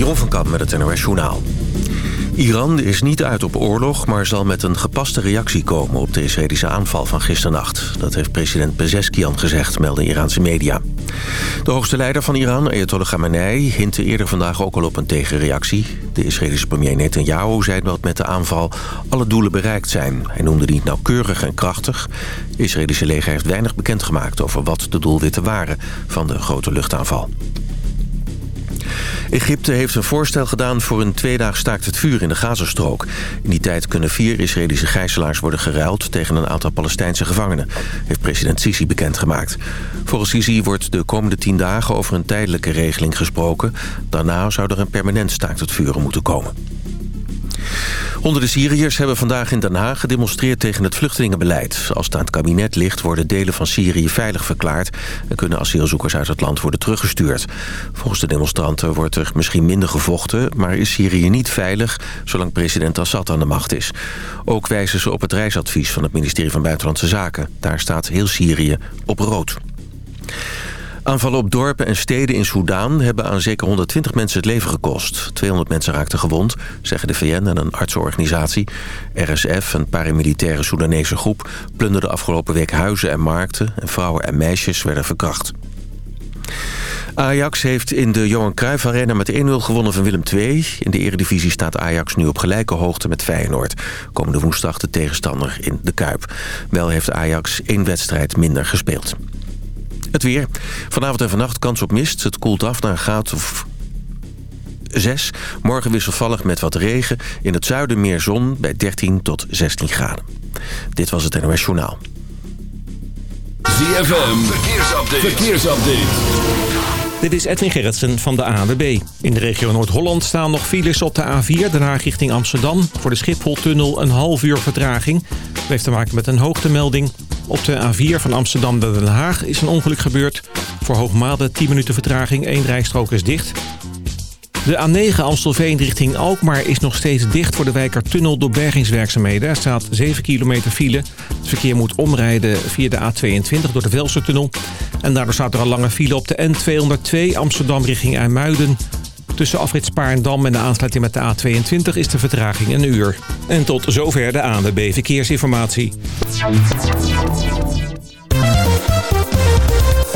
Jeroen van Kamp met het NOS Journaal. Iran is niet uit op oorlog, maar zal met een gepaste reactie komen... op de Israëlische aanval van gisternacht. Dat heeft president Pezeskian gezegd, melden Iraanse media. De hoogste leider van Iran, Ayatollah Khamenei... hintte eerder vandaag ook al op een tegenreactie. De Israëlische premier Netanyahu zei dat met de aanval alle doelen bereikt zijn. Hij noemde die nauwkeurig en krachtig. Het Israëlische leger heeft weinig bekendgemaakt over wat de doelwitten waren... van de grote luchtaanval. Egypte heeft een voorstel gedaan voor een tweedaag staakt het vuur in de Gazastrook. In die tijd kunnen vier Israëlische gijzelaars worden geruild... tegen een aantal Palestijnse gevangenen, heeft president Sisi bekendgemaakt. Volgens Sisi wordt de komende tien dagen over een tijdelijke regeling gesproken. Daarna zou er een permanent staakt het vuren moeten komen. Honderden Syriërs hebben vandaag in Den Haag gedemonstreerd tegen het vluchtelingenbeleid. Als het aan het kabinet ligt worden delen van Syrië veilig verklaard... en kunnen asielzoekers uit het land worden teruggestuurd. Volgens de demonstranten wordt er misschien minder gevochten... maar is Syrië niet veilig zolang president Assad aan de macht is. Ook wijzen ze op het reisadvies van het ministerie van Buitenlandse Zaken. Daar staat heel Syrië op rood. Aanvallen op dorpen en steden in Soedan hebben aan zeker 120 mensen het leven gekost. 200 mensen raakten gewond, zeggen de VN en een artsenorganisatie. RSF, een paramilitaire Soedanese groep, plunderde afgelopen week huizen en markten... en vrouwen en meisjes werden verkracht. Ajax heeft in de Johan Cruijff Arena met 1-0 gewonnen van Willem II. In de eredivisie staat Ajax nu op gelijke hoogte met Feyenoord. Komende woensdag de tegenstander in de Kuip. Wel heeft Ajax één wedstrijd minder gespeeld. Het weer. Vanavond en vannacht kans op mist. Het koelt af naar een graad of 6. Morgen wisselvallig met wat regen. In het zuiden meer zon bij 13 tot 16 graden. Dit was het NOS Journaal. ZFM. Verkeersupdate. Verkeersupdate. Dit is Edwin Gerritsen van de ANWB. In de regio Noord-Holland staan nog files op de A4, daarna richting Amsterdam. Voor de Schipholtunnel een half uur vertraging. Dat heeft te maken met een hoogtemelding. Op de A4 van Amsterdam naar Den Haag is een ongeluk gebeurd. Voor Hoogmade 10 minuten vertraging, één rijstrook is dicht. De A9 Amstelveen richting Alkmaar is nog steeds dicht voor de Wijkertunnel door bergingswerkzaamheden. Er staat 7 kilometer file. Het verkeer moet omrijden via de A22 door de Velsertunnel. En daardoor staat er al lange file op de N202 Amsterdam richting IJmuiden. Tussen afrit Spaarndam en de aansluiting met de A22 is de vertraging een uur. En tot zover de ANWB Verkeersinformatie.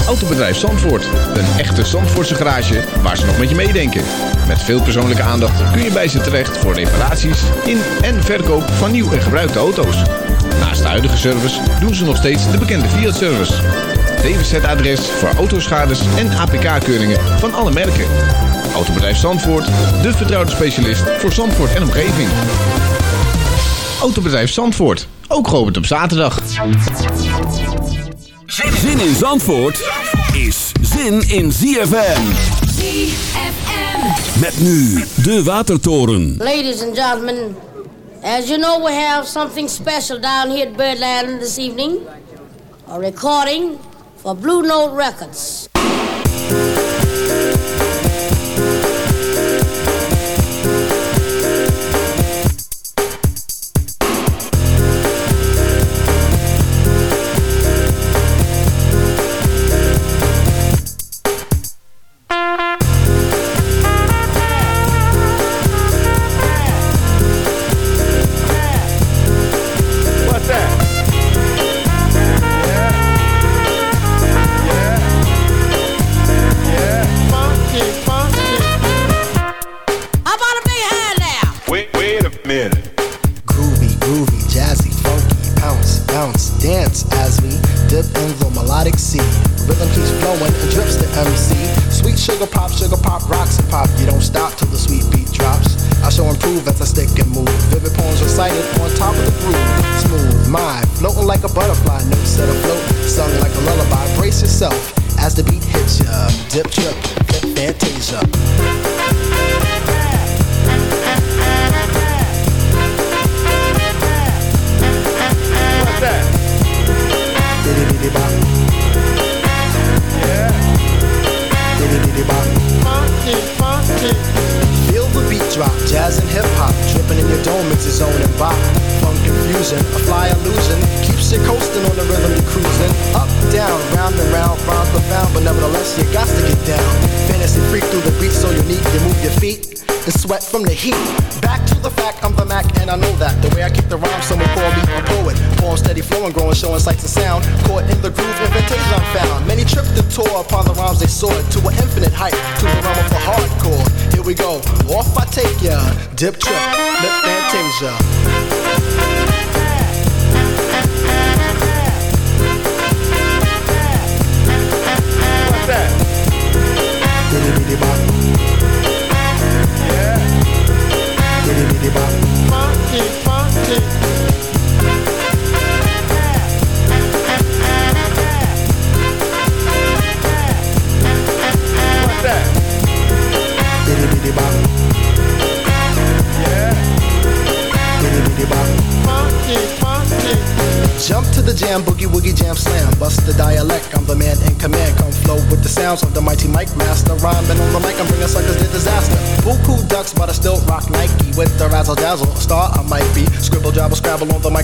Autobedrijf Zandvoort. Een echte Zandvoortse garage waar ze nog met je meedenken. Met veel persoonlijke aandacht kun je bij ze terecht voor reparaties in en verkoop van nieuw en gebruikte auto's. Naast de huidige service doen ze nog steeds de bekende Fiat-service. DWZ-adres voor autoschades en APK-keuringen van alle merken. Autobedrijf Zandvoort, de vertrouwde specialist voor Zandvoort en omgeving. Autobedrijf Zandvoort, ook geopend op zaterdag. Zin in Zandvoort is zin in ZFM. ZFM. Met nu de Watertoren. Ladies and gentlemen, as you know, we have something special down here at Birdland this evening. A recording for Blue Note Records. Dip Trip, Lip Fantasia. Scrabble, on the mic.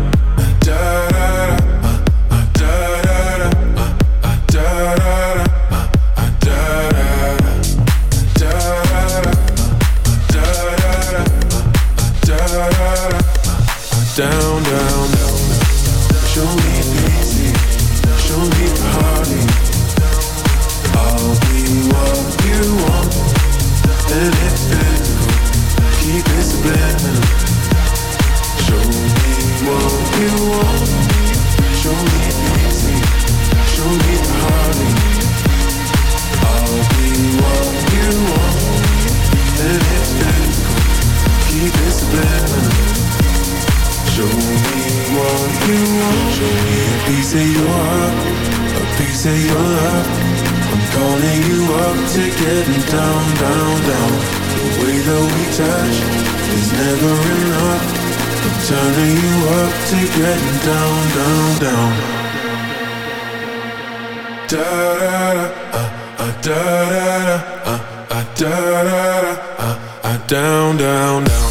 I'm calling you up to getting down, down, down. The way that we touch is never enough. I'm turning you up to getting down, down, down. Da da da, ah uh, ah uh, da da da, ah uh, ah da da da, ah ah down, down, down.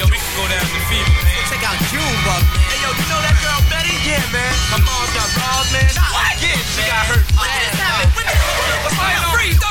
Yo, we can go down to the fever, man. Check out Junebug, man. Hey, yo, you know that girl Betty? Yeah, man. My mom's got balls, man. What? Yeah, she got hurt. What just happened? What just What's Hey, going on?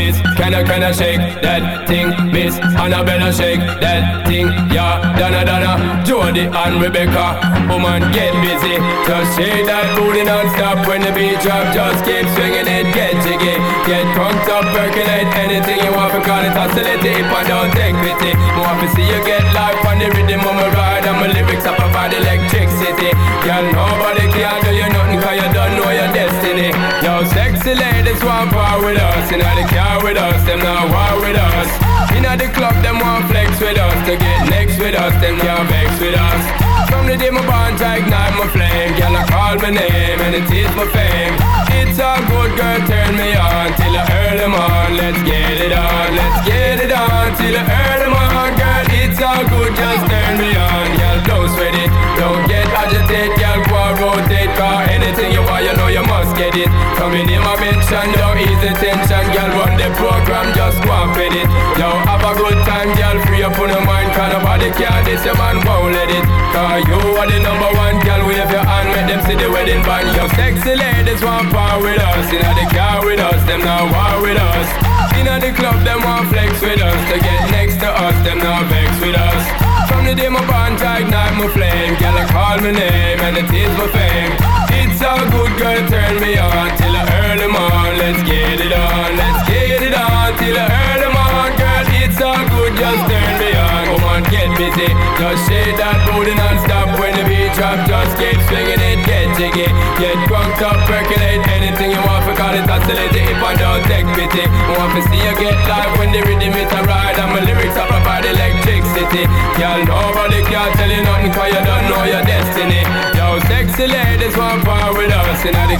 Miss. Can I, can I shake that thing, miss? Annabella shake that thing, yeah. Donna, Donna, Jody and Rebecca. Woman, get busy. Just shake that booty non-stop when the beat drop. Just keep swinging it, get jiggy. Get drunk up, percolate anything you want. Because it's oscillating if I don't take pity. More to see you get life on the rhythm of my ride. And my lyrics up about electricity. Girl, nobody can do you nothing cause you don't know your destiny. Yo, sexy ladies want part with us. Inna the car with us, them not war with us. Inna the club, them want flex with us. To get next with us, them can't vex with us. From the day my bond to ignite my flame Girl, I call my name and it is my fame It's a good girl, turn me on Till I earn them on, let's get it on Let's get it on, till I earn them on Girl, it's all good, just turn me on. Girl, don't sweat it, don't get agitated. Girl, go and rotate, cause anything you want, you know you must get it. Coming in my mention, don't ease the tension. Girl, run the program, just go and fit it. Yo, have a good time, girl, free up on your mind Cause nobody care, this your man won't let it. Cause you are the number one, girl, wave your hand. Make them see the wedding band. Yo, sexy ladies want part with us. Inna the car with us, them now war with us Inna the club, them want flex with us. To get next to us, them now vex with us. From the day my bond to ignite my flame. Girl, I call my name and it is my fame It's all good, girl, turn me on Till I earn them on, let's get it on Let's get it on, till I earn them on Girl, it's all good, just turn me on. Come on, get busy, just shake that booty non-stop. When the beat drop, just keep swinging it, get jiggy. Get drunk up, percolate anything you want Because it's oscillating if I don't take pity I want to see you get live. When the rhythm it a ride And my lyrics are provide electricity. Girl, nobody can tell you nothing Cause you don't know your destiny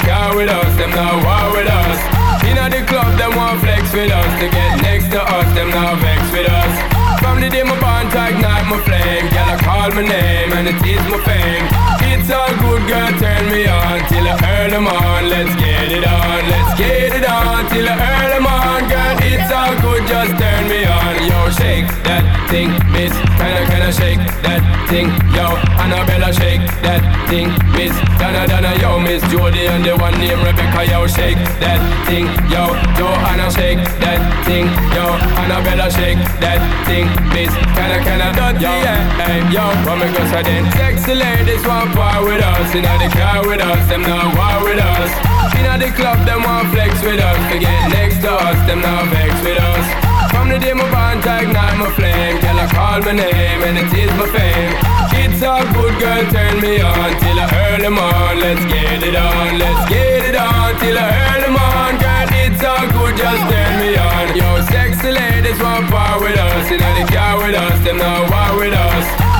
car with us, them now war with us. Inna the club, them want flex with us. To get next to us, them now vex with us. From the day my bond ignite my flame. Girl, I call my name and it is my fame. It's all good, girl, turn me on Till I earn them on, let's get it on Let's get it on, till I earn them on Girl, it's all good, just turn me on. Yo, shake that thing, miss. Kinda, kinda shake that thing? Yo, Annabella, shake that thing, miss. Donna, Donna, yo, miss. Jody And the one named Rebecca, yo, shake that thing Yo, Joanna, shake that thing Yo, Annabella, shake that thing, miss. Kinda, kinda, dirty, yeah. Hey, yo, and go so then Sexy ladies want part with us. Inna the car with us, them now war with us. Inna the club, them want flex with us. To get next to us, them now vex with us. From the day my to ignite my flame. Girl, I call my name and it is my fame. It's all good, girl, turn me on Till I earn them on, let's get it on Let's get it on, till I earn them on Girl, it's all good, just turn me on. Yo, sexy ladies want part with us. Inna the car with us, them now war with us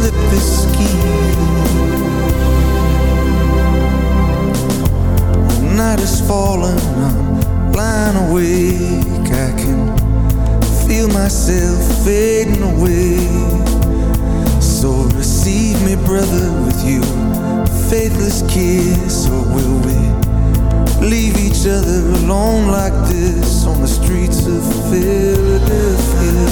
slip this ski night has fallen. I'm blind awake. I can feel myself fading away. So receive me, brother, with you. Faithless kiss, or will we Leave each other alone like this On the streets of Philadelphia?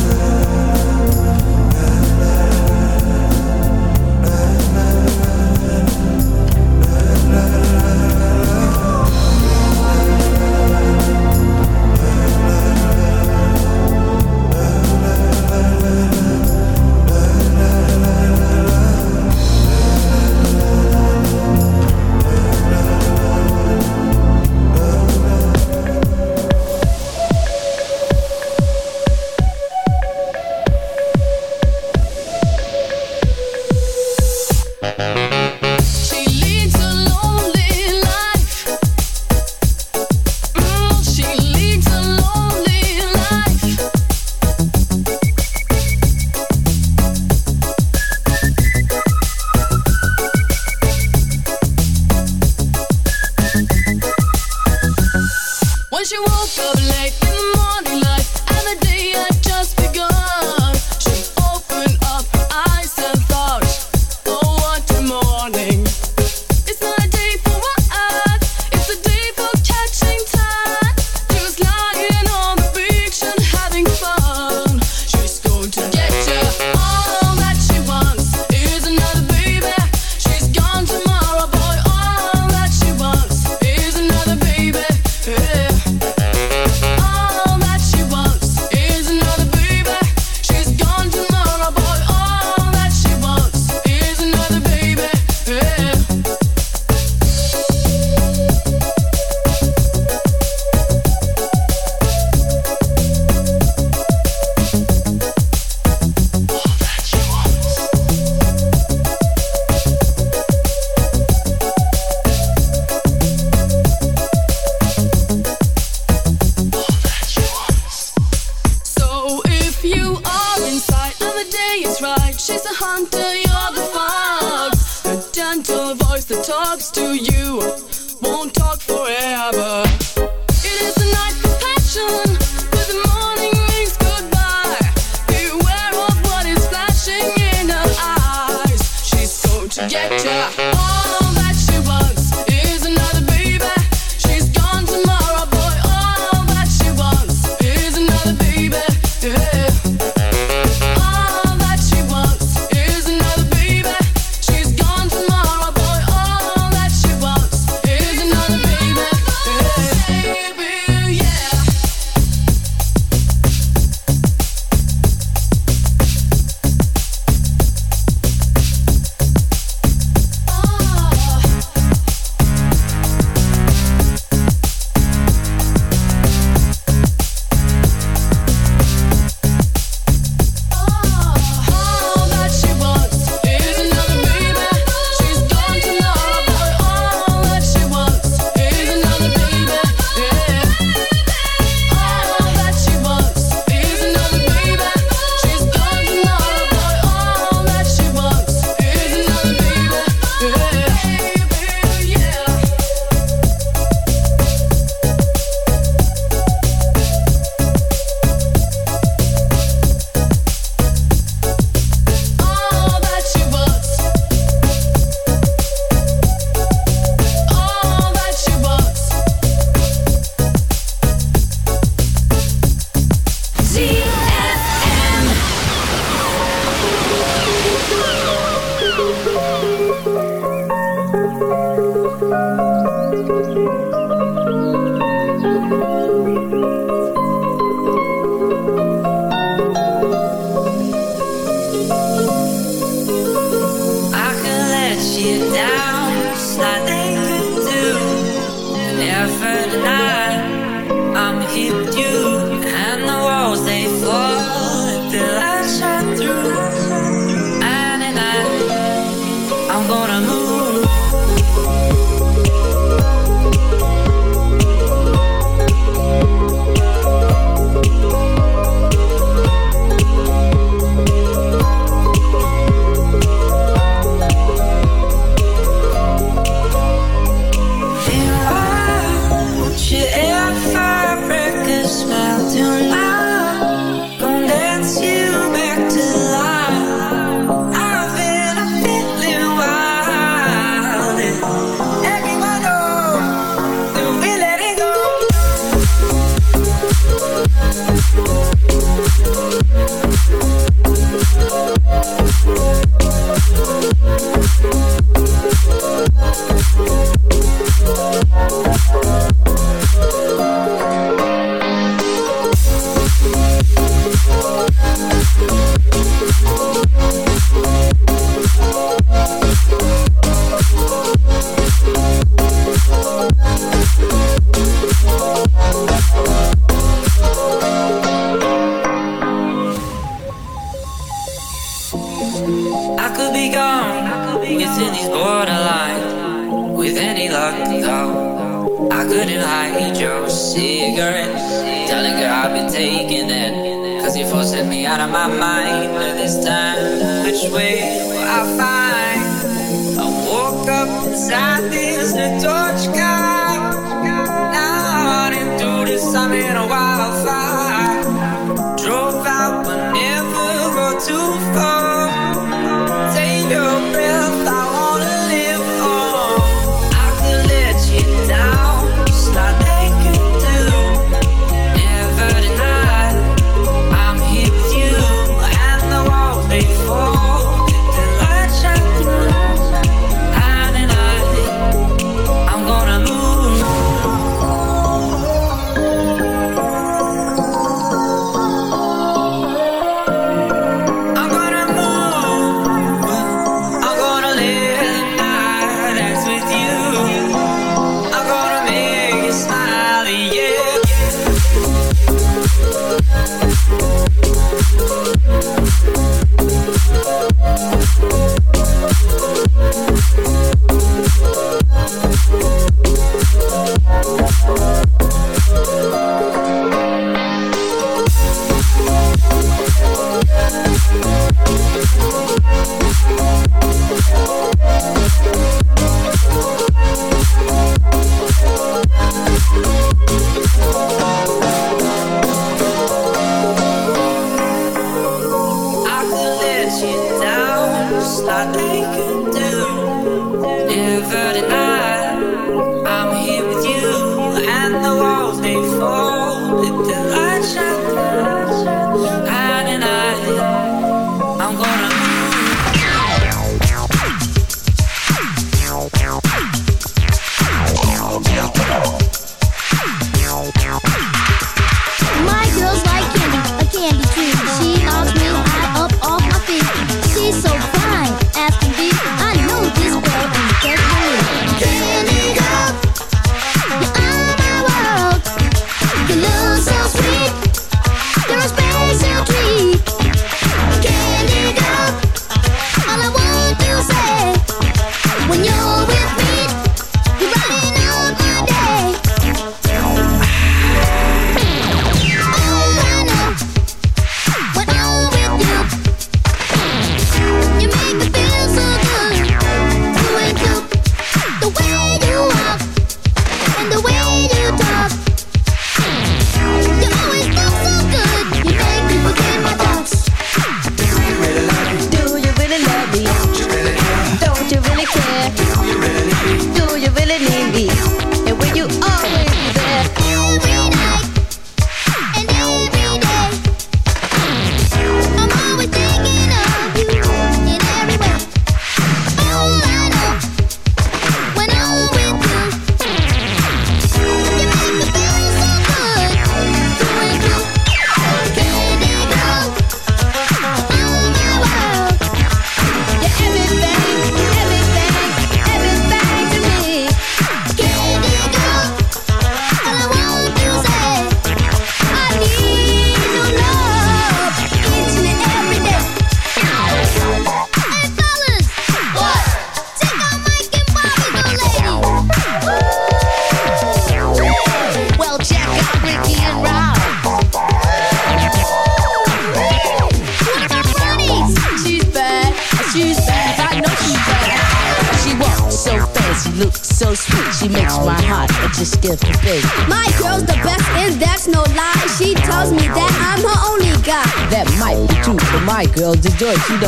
she don't